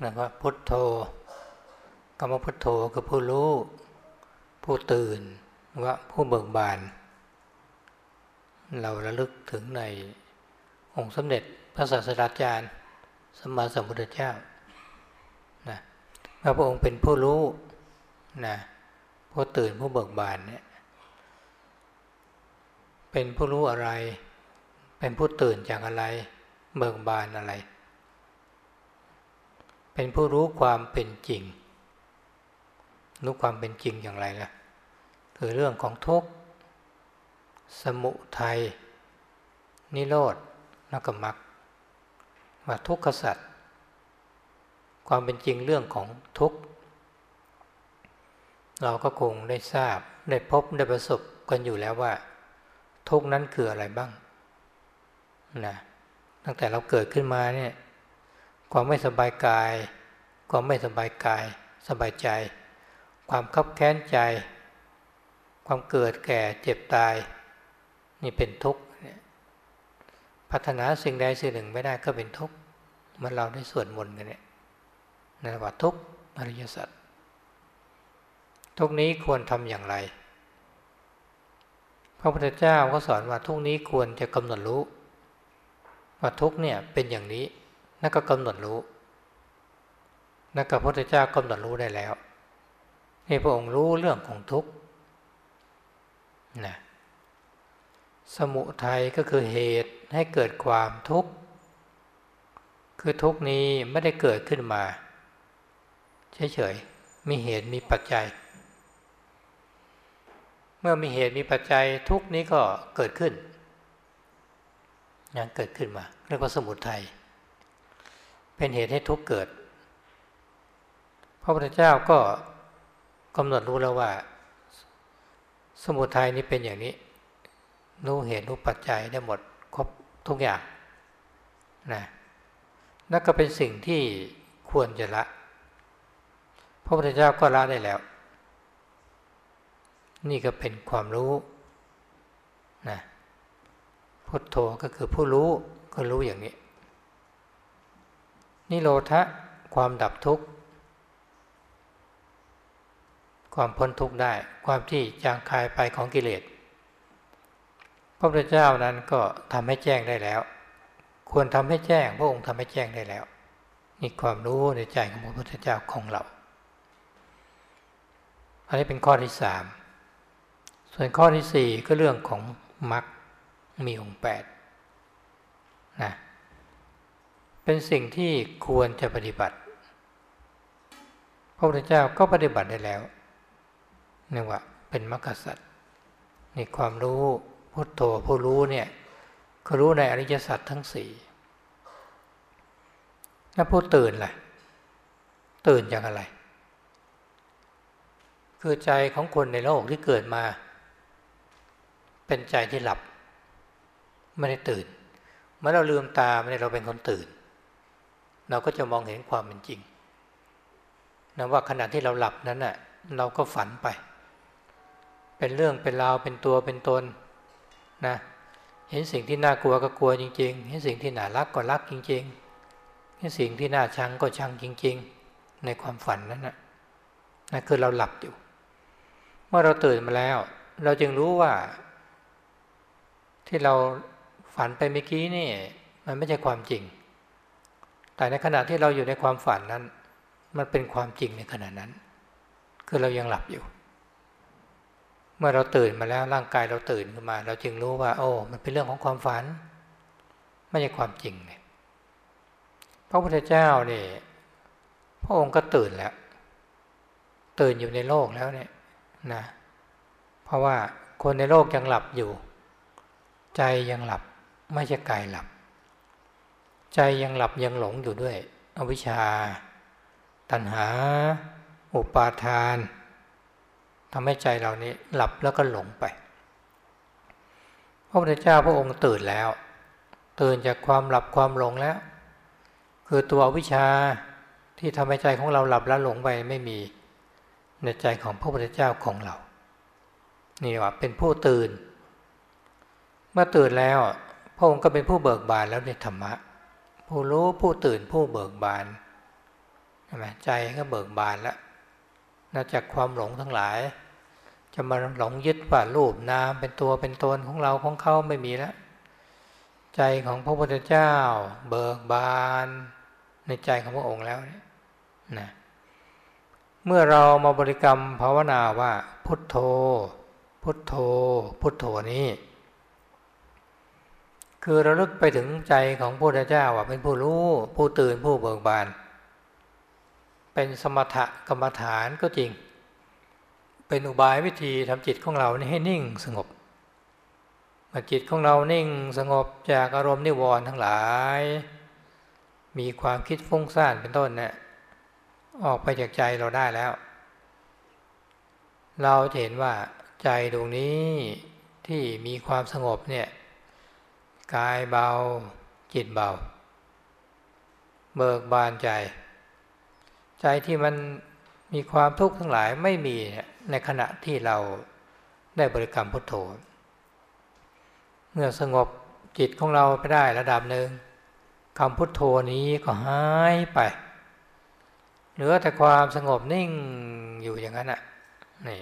นะว่าพุทโธคำว่าพุทโธคือผู้รู้ ผู้ตื่นว่าผู้เบิกบาน เราระลึกถึงในองค์สมเด็จพระศาสดาจารย์สมมาสัมพุทธเจ้านะพระองค์เป็นผู้รู้นะผู้ตื่นผู้เบิกบานเนี่ยเป็นผู้รู้อะไร เป็นผู้ตื่นจากอะไร เบิกบานอะไร เป็นผู้รู้ความเป็นจริง รู้ความเป็นจริงอย่างไรล่ะ คือเรื่องของทุกข์ สมุทัย นิโรธนักมรรคว่าทุกขสัตว์ความเป็นจริงเรื่องของทุกข์ เราก็คงได้ทราบได้พบได้ประสบกันอยู่แล้วว่า ทุกข์นั้นคืออะไรบ้างนะตั้งแต่เราเกิดขึ้นมาเนี่ย ความไม่สบายกาย ความไม่สบายกาย สบายใจ ความคับแค้นใจ ความเกิดแก่เจ็บตาย นี่เป็นทุกข์พัฒนาสิ่งใดสิ่งหนึ่งไม่ได้ก็เป็นทุกข์มื่อเราได้ส่วดมนกันเนี่ยนั่นว่าทุกข์อริยสัจทุกนี้ควรทำอย่างไร พระพุทธเจ้าก็สอนว่าทุกนี้ควรจะกำหนดรู้ ว่าทุกเนี่ยเป็นอย่างนี้ นั่นก็กำหนดรู้นั่นก็พระพุทธเจ้ากำหนดรู้ได้แล้วให้พระองค์รู้เรื่องของทุกข์นะสมุทัยก็คือเหตุให้เกิดความทุกข์ คือทุกนี้ไม่ได้เกิดขึ้นมาเฉยๆ มีเหตุมีปัจจัย เมื่อมีเหตุมีปัจจัยทุกนี้ก็เกิดขึ้นยังเกิดขึ้นมา เรียกว่าสมุทัย เป็นเหตุให้ทุกเกิด พระพุทธเจ้าก็กำหนดรู้แล้วว่า สมุทัยนี้เป็นอย่างนี้รู้เหตุรู้ปัจจัยได้หมดครบทุกอย่างนะนั่นก็เป็นสิ่งที่ควรจะละ พระพุทธเจ้าก็ละได้แล้ว นี่ก็เป็นความรู้นะพุทโธก็คือผู้รู้ก็รู้อย่างนี้ นิโรธะความดับทุกข์ ความพ้นทุกข์ได้ ความที่จางคายไปของกิเลสพระพุทธเจ้านั้นก็ทำให้แจ้งได้แล้ว ควรทำให้แจ้ง พระองค์ทำให้แจ้งได้แล้วนี่ความรู้ในใจของพระพุทธเจ้าของเรา อันนี้เป็นข้อที่สามส่วนข้อที่สี่ก็เรื่องของมรรคมีองค์แปดนะ เป็นสิ่งที่ควรจะปฏิบัติ พระพุทธเจ้าก็ปฏิบัติได้แล้วนี่ว่าเป็นมรรคสัตว์นี่ความรู้พุทโธผู้รู้เนี่ยก็รู้ในอริยสัจทั้งสี่แล้วผู้ตื่นล่ะ ตื่นจากอะไร คือใจของคนในโลกที่เกิดมา เป็นใจที่หลับ ไม่ได้ตื่นเมื่อเราลืมตาไม่ได้เราเป็นคนตื่น เราก็จะมองเห็นความเป็นจริงนะว่าขณะที่เราหลับนั้นน่ะเราก็ฝันไป เป็นเรื่องเป็นราวเป็นตัวเป็นตนนะเห็นสิ่งที่น่ากลัวก็กลัวจริง ๆ เห็นสิ่งที่น่ารักก็รักจริง ๆ เห็นสิ่งที่น่าชังก็ชังจริง ๆ ในความฝันนั้นน่ะนะคือเราหลับอยู่ เมื่อเราตื่นมาแล้ว เราจึงรู้ว่า ที่เราฝันไปเมื่อกี้นี่ มันไม่ใช่ความจริง แต่ในขณะที่เราอยู่ในความฝันนั้น มันเป็นความจริงในขณะนั้น คือเรายังหลับอยู่ เมื่อเราตื่นมาแล้วร่างกายเราตื่นขึ้นมา เราจึงรู้ว่า โอ้ มันเป็นเรื่องของความฝัน ไม่ใช่ความจริงเนี่ยพระพุทธเจ้าเนี่ยพระองค์ก็ตื่นแล้ว ตื่นอยู่ในโลกแล้วเนี่ยนะ เพราะว่าคนในโลกยังหลับอยู่ ใจยังหลับ ไม่ใช่กายหลับ ใจยังหลับยังหลงอยู่ด้วย อวิชชา ตัณหา อุปาทานทำให้ใจเรานี้หลับแล้วก็หลงไป พระพุทธเจ้าพระองค์ตื่นแล้ว ตื่นจากความหลับความหลงแล้ว คือตัวอวิชาที่ทำให้ใจของเราหลับแล้วหลงไปไม่มีในใจของพระพุทธเจ้าของเรา นี่ว่าเป็นผู้ตื่น เมื่อตื่นแล้ว พระองค์ก็เป็นผู้เบิกบานแล้วในธรรมะ ผู้รู้ผู้ตื่นผู้เบิกบานใช่ไหมใจก็เบิกบานแล้วนอกจากความหลงทั้งหลาย จะมาหลงยึดว่ารูปนามเป็นตัวเป็นตนของเราของเขาไม่มีแล้วใจของพระพุทธเจ้า เบิกบาน ในใจของพระองค์แล้วนี่นะเมื่อเรามาบริกรรมภาวนาว่า พุทโธ พุทโธ พุทโธนี้ คือระลึกไปถึงใจของพระพุทธเจ้าว่าเป็นผู้รู้ผู้ตื่นผู้เบิกบาน เป็นสมถกรรมฐานก็จริง เป็นอุบายวิธีทำจิตของเราให้นิ่งสงบเมื่อจิตของเรานิ่งสงบจากอารมณ์นิวรณ์ทั้งหลาย มีความคิดฟุ้งซ่านเป็นต้นเนี่ยออกไปจากใจเราได้แล้ว เราเห็นว่าใจดวงนี้ที่มีความสงบเนี่ย กายเบา จิตเบา เบิกบานใจ ใจที่มันมีความทุกข์ทั้งหลายไม่มีในขณะที่เราได้บริกรรมพุทโธ เมื่อสงบจิตของเราไปได้ระดับหนึ่งคำพุทโธนี้ก็หายไป เหลือแต่ความสงบนิ่งอยู่อย่างนั้นอะนี่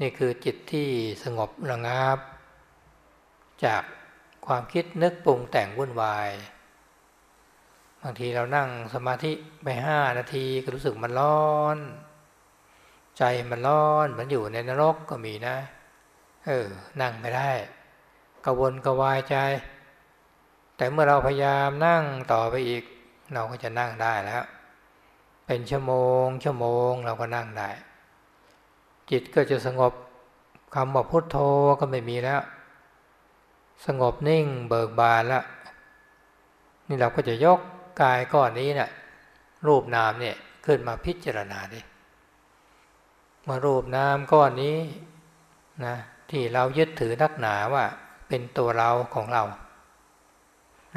นี่คือจิตที่สงบระงับ จาก ความคิดนึกปรุงแต่งวุ่นวาย บางทีเรานั่งสมาธิไปห้านาทีก็รู้สึกมันร้อน ใจมันร้อนมือนอยู่ในนรกก็มีนะ เออ นั่งไม่ได้กวนกวายใจ แต่เมื่อเราพยายามนั่งต่อไปอีก เราก็จะนั่งได้แล้ว เป็นชั่วโมง ชั่วโมงเราก็นั่งได้ จิตก็จะสงบคำว่าพุทโธก็ไม่มีแล้ว สงบนิ่งเบิกบานแล้วนี่เราก็จะยกกายก้อนนี้เนะี่ยรูปนามเนี่ยขึ้นมาพิจารณาดิมารูปนามก้อนนี้นะที่เรายึดถือนักหนาว่าเป็นตัวเราของเรา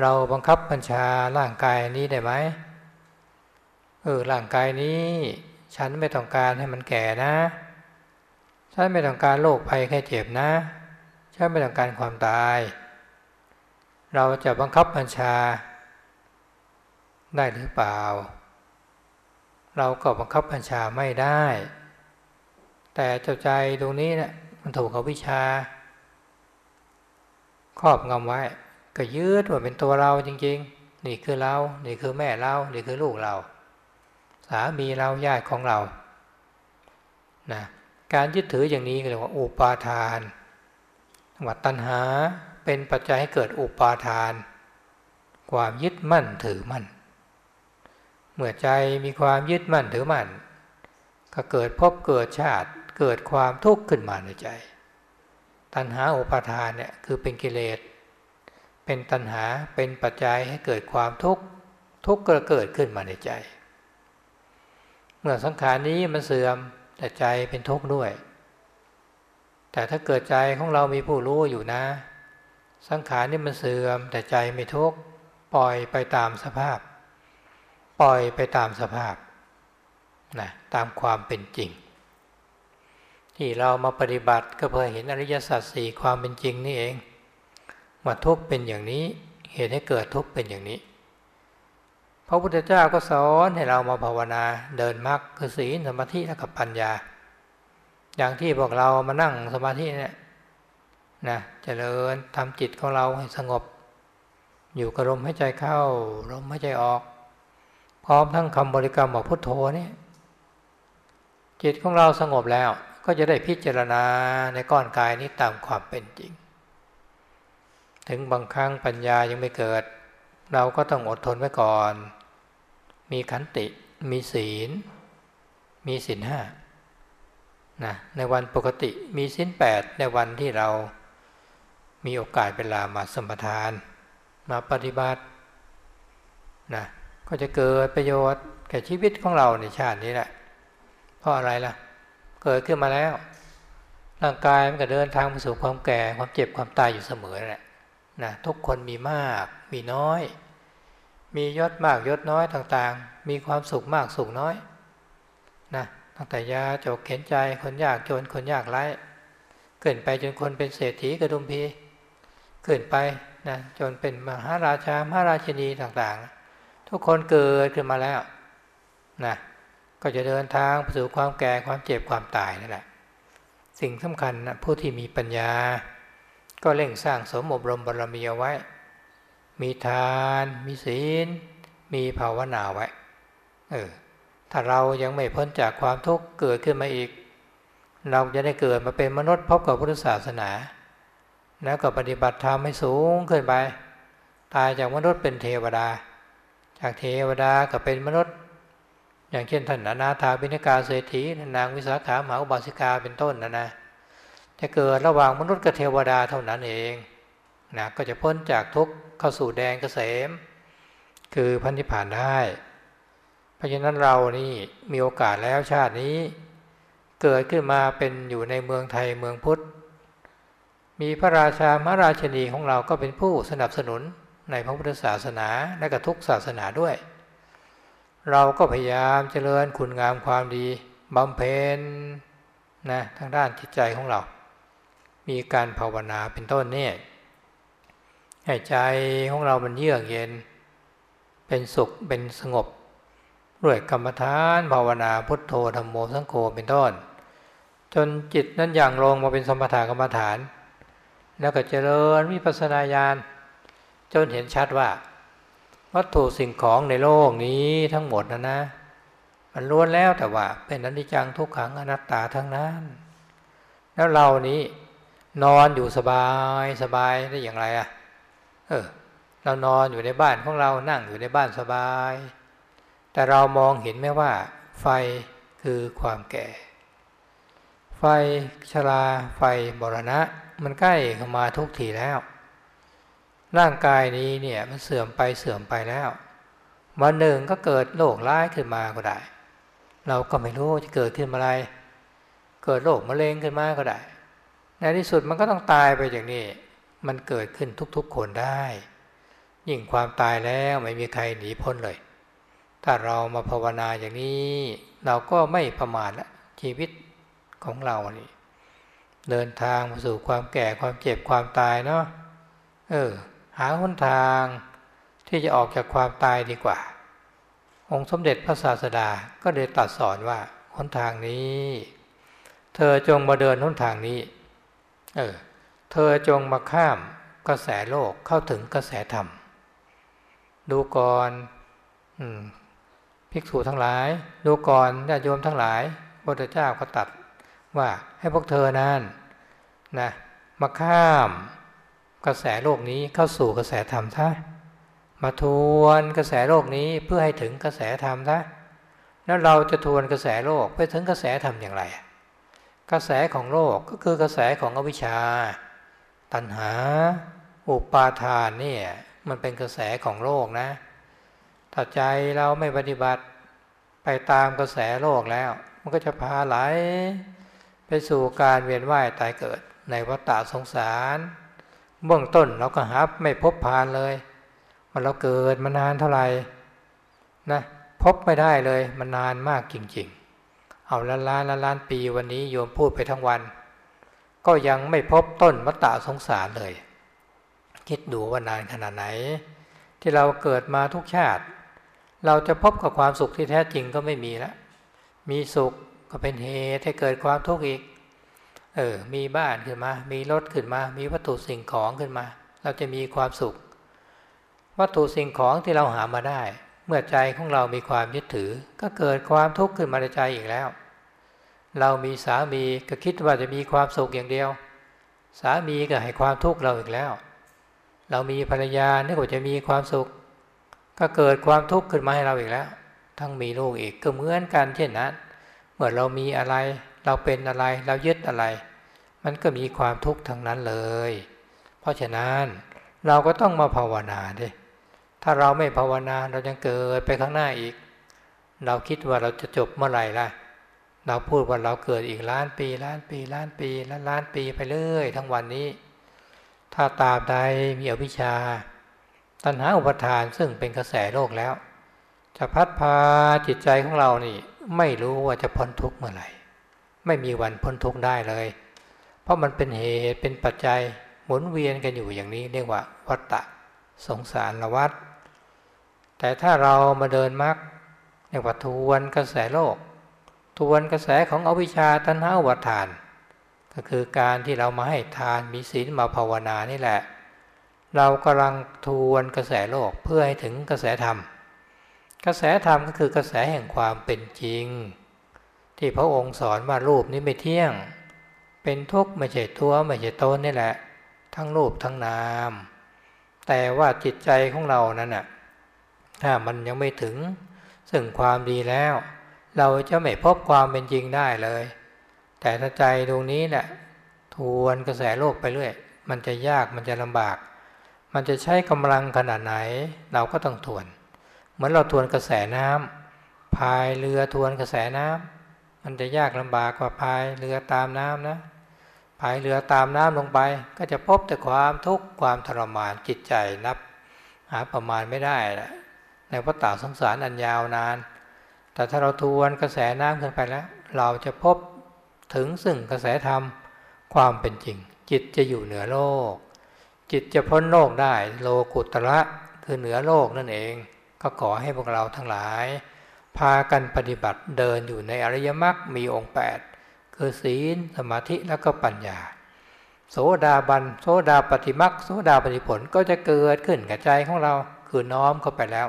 เราบังคับบัญชาร่างกายนี้ได้ไหมเออร่างกายนี้ ฉันไม่ต้องการให้มันแก่นะ ฉันไม่ต้องการโรคภัยแค่เจ็บนะ ฉันไม่ต้องการความตาย เราจะบังคับบัญชา ได้หรือเปล่า เราก็บังคับบัญชาไม่ได้ แต่เจ้าใจตรงนี้เนะี่ยมันถูกเขาวิชา ครอบงำไว้ ก็ยืดว่าเป็นตัวเราจริง ๆ นี่คือเรา นี่คือแม่เรา นี่คือลูกเรา สามีเราญาติของเรานะการยึดถืออย่างนี้ก็เรียกว่าอุปาทาน วัตัณหาเป็นปัจจัยให้เกิดอุปาทาน ความยึดมั่นถือมั่น เมื่อใจมีความยึดมั่นถือมั่น ก็เกิดพบเกิดชาติเกิดความทุกข์ขึ้นมาในใจ ตัณหาอุปาทานเนี่ยคือเป็นกิเลส เป็นตัณหาเป็นปัจจัยให้เกิดความทุกข์ทุกข์ก็เกิดขึ้นมาในใจ เมื่อสังขารนี้มันเสื่อมแต่ใจเป็นทุกข์ด้วย แต่ถ้าเกิดใจของเรามีผู้รู้อยู่นะ สังขารนี่มันเสื่อม แต่ใจไม่ทุกข์ปล่อยไปตามสภาพ ปล่อยไปตามสภาพนะตามความเป็นจริง ที่เรามาปฏิบัติก็เพื่อเห็นอริยสัจสี่ความเป็นจริงนี่เองว่าทุกข์เป็นอย่างนี้เหตุให้เกิดทุกข์เป็นอย่างนี้พระพุทธเจ้าก็สอนให้เรามาภาวนาเดินมรรคคือศีลสมาธิและกับปัญญา อย่างที่พวกเรามานั่งสมาธิเนี่ยนะเจริญทำจิตของเราให้สงบ อยู่กับลมหายใจเข้าลมหายใจออก พร้อมทั้งคำบริกรรมบอกพุทโธนี่จิตของเราสงบแล้วก็จะได้พิจารณาในก้อนกายนี้ตามความเป็นจริง ถึงบางครั้งปัญญายังไม่เกิด เราก็ต้องอดทนไว้ก่อน มีขันติ มีศีล มีศีลห้า นะในวันปกติมีศีลแปดในวันที่เรามีโอกาสเวลามาสมทาน มาปฏิบัตินะก็จะเกิดประโยชน์แก่ชีวิตของเราในชาตินี้แหละ เพราะอะไรล่ะ เกิดขึ้นมาแล้ว ร่างกายมันก็เดินทางไปสู่ความแก่ความเจ็บความตายอยู่เสมอแหละนะทุกคนมีมากมีน้อย มียศมากยศน้อยต่างๆ มีความสุขมากสุขน้อยนะ ตั้งแต่ยาจกเข็นใจคนยากจนคนยากไร้เกินไปจนคนเป็นเศรษฐีกระดุมพีเกินไปนะจนเป็นมหาราชามหาราชินีต่างๆ ทุกคนเกิดขึ้นมาแล้วนะก็จะเดินทางไปสู่ความแก่ความเจ็บความตายนั่นแหละสิ่งสำคัญนะผู้ที่มีปัญญา ก็เร่งสร้างสมอบรมบารมีเอาไว้ มีทาน มีศีล มีภาวนาไว้ เออ ถ้าเรายังไม่พ้นจากความทุกข์เกิดขึ้นมาอีก เราจะได้เกิดมาเป็นมนุษย์พบกับพุทธศาสนาแล้วก็ปฏิบัติธรรมให้สูงขึ้นไป ตายจากมนุษย์เป็นเทวดา จากเทวดาก็เป็นมนุษย์ อย่างเช่นท่านอนาถาบิณกาเศรษฐีนางวิสาขามหาอุบาสิกาเป็นต้นนะนะจะเกิดระหว่างมนุษย์กับเทวดาเท่านั้นเองนะก็จะพ้นจากทุกข์เข้าสู่แดนเกษม คือพันธิพานได้ เพราะฉะนั้นเรานี่มีโอกาสแล้วชาตินี้ เกิดขึ้นมาเป็นอยู่ในเมืองไทยเมืองพุทธ มีพระราชามหาราชนีของเราก็เป็นผู้สนับสนุนในพระพุทธศาสนาและกับทุกศาสนาด้วย เราก็พยายามเจริญคุณงามความดีบำเพ็ญนะทางด้านจิตใจของเรา มีการภาวนาเป็นต้นนี่ให้ใจของเรามันเยือกเย็น เป็นสุขเป็นสงบ ด้วยกรรมฐานภาวนาพุทโธธรรมโมสังโฆเป็นต้น จนจิตนั้นอย่างลงมาเป็นสมถะกรรมฐาน แล้วก็เจริญวิปัสสนาญาณจนเห็นชัดว่า วัตถุสิ่งของในโลกนี้ทั้งหมดนะนะ มันล้วนแล้วแต่ว่าเป็นอนิจจังทุกขังอนัตตาทั้งนั้น แล้วเรานี้นอนอยู่สบายสบายได้อย่างไรอะ่ะ เออ เรานอนอยู่ในบ้านของเรานั่งอยู่ในบ้านสบาย แต่เรามองเห็นไหมว่า ไฟคือความแก่ ไฟชราไฟบรณะ มันใกล้เข้ามาทุกทีแล้ว ร่างกายนี้เนี่ยมันเสื่อมไปเสื่อมไปแล้ววันหนึ่งก็เกิดโรคร้ายขึ้นมาก็ได้ เราก็ไม่รู้จะเกิดขึ้นมาอะไร เกิดโรคมะเร็งขึ้นมาก็ได้ ในที่สุดมันก็ต้องตายไปอย่างนี้ มันเกิดขึ้นทุกๆคนได้ ยิ่งความตายแล้วไม่มีใครหนีพ้นเลย ถ้าเรามาภาวนาอย่างนี้ เราก็ไม่ประมาทละชีวิตของเรานี่เดินทางมาสู่ความแก่ความเจ็บความตายเนาะเออ หาหนทางที่จะออกจากความตายดีกว่า องค์สมเด็จพระศาสดาก็เลยตัดสอนว่าหนทางนี้ เธอจงมาเดินหนทางนี้ เออ เธอจงมาข้ามกระแสโลกเข้าถึงกระแสธรรม ดูก่อนอืม ภิกษุทั้งหลายดูก่อนญาติโยมทั้งหลายพระพุทธเจ้าก็ตัดว่าให้พวกเธอนั้นนะมาข้ามกระแสโลกนี้เข้าสู่กระแสธรรมท่ามาทวนกระแสโลกนี้เพื่อให้ถึงกระแสธรรมท่าแล้วเราจะทวนกระแสโลกเพื่อถึงกระแสธรรมอย่างไร กระแสของโลกก็คือกระแสของอวิชชา ตัณหา อุปาทานเนี่ยมันเป็นกระแสของโลกนะ ถ้าใจเราไม่ปฏิบัติไปตามกระแสโลกแล้ว มันก็จะพาไหล ไปสู่การเวียนว่ายตายเกิด ในวัฏสงสาร เบื้องต้นเราก็หับไม่พบพานเลย มันเราเกิดมานานเท่าไหร่นะพบไม่ได้เลยมันนานมากจริง ๆ เอาล้านล้านล้านปีวันนี้โยมพูดไปทั้งวัน ก็ยังไม่พบต้นวัฏสงสารเลย คิดดูว่านานขนาดไหน ที่เราเกิดมาทุกชาติ เราจะพบกับความสุขที่แท้จริงก็ไม่มีแล้วมีสุขก็เป็นเหตุให้เกิดความทุกข์อีก เออ มีบ้านขึ้นมา มีรถขึ้นมา มีวัตถุสิ่งของขึ้นมา เราจะมีความสุข วัตถุสิ่งของที่เราหามาได้ เมื่อใจของเรามีความยึดถือ ก็เกิดความทุกข์ขึ้นมาในใจอีกแล้ว เรามีสามีก็คิดว่าจะมีความสุขอย่างเดียว สามีก็ให้ความทุกข์เราอีกแล้ว เรามีภรรยานึกว่าจะมีความสุข ก็เกิดความทุกข์ขึ้นมาให้เราอีกแล้ว ทั้งมีลูกอีกก็เหมือนกันเช่นนั้น เมื่อเรามีอะไร เราเป็นอะไร เรายึดอะไร มันก็มีความทุกข์ทั้งนั้นเลย เพราะฉะนั้นเราก็ต้องมาภาวนาดิถ้าเราไม่ภาวนาเรายังเกิดไปข้างหน้าอีก เราคิดว่าเราจะจบเมื่อไหร่ล่ะ เราพูดว่าเราเกิดอีกล้านปีล้านปีล้านปีล้านล้านปีไปเรื่อยทั้งวันนี้ ถ้าตาบใดมีอวิชชา ตัณหาอุปทานซึ่งเป็นกระแสโลกแล้ว จะพัดพาจิตใจของเรานี่ ไม่รู้ว่าจะพ้นทุกข์เมื่อไหร่ ไม่มีวันพ้นทุกข์ได้เลย เพราะมันเป็นเหตุเป็นปัจจัยหมุนเวียนกันอยู่อย่างนี้เรียกว่าวัฏฏะสงสารละวัฏแต่ถ้าเรามาเดินมรรคเรียกว่าทวนกระแสโลก ทวนกระแสของอวิชชาตัณหาวัฏฐาน ก็คือการที่เรามาให้ทานมีศีลมาภาวนานี่แหละ เรากำลังทวนกระแสโลกเพื่อให้ถึงกระแสธรรม กระแสธรรมก็คือกระแสแห่งความเป็นจริง ที่พระองค์สอนว่ารูปนี้ไม่เที่ยง เป็นทุกข์ไม่ใช่ตัวไม่ใช่ตนนี่แหละ ทั้งรูปทั้งนาม แต่ว่าจิตใจของเรานั้นน่ะถ้ามันยังไม่ถึงซึ่งความดีแล้ว เราจะไม่พบความเป็นจริงได้เลย แต่ถ้าใจตรงนี้แหละทวนกระแสโลกไปเรื่อย มันจะยากมันจะลำบาก มันจะใช้กำลังขนาดไหน เราก็ต้องทวน เหมือนเราทวนกระแสน้ำพายเรือทวนกระแสน้ำมันจะยากลำบากกว่าพายเรือตามน้ำนะพายเรือตามน้ำลงไป ก็จะพบแต่ความทุกข์ความทรมานจิตใจนับ หาประมาณไม่ได้แหละในพระตาสงสารอันยาวนาน แต่ถ้าเราทวนกระแสน้ำขึ้นไปแล้ว เราจะพบถึงซึ่งกระแสธรรมความเป็นจริง จิตจะอยู่เหนือโลก จิตจะพ้นโลกได้ โลกุตระคือเหนือโลกนั่นเอง ก็ขอให้พวกเราทั้งหลาย พากันปฏิบัติเดินอยู่ในอริยมรรคมีองค์ 8 คือศีลสมาธิแล้วก็ปัญญา โสดาบัน โสดาปฏิมักโสดาปฏิผลก็จะเกิดขึ้นกับใจของเราคือน้อมเข้าไปแล้ว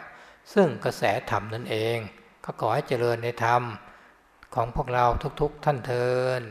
ซึ่งกระแสธรรมนั่นเอง ก็ขอให้เจริญในธรรมของพวกเราทุกๆ ท่านเทิน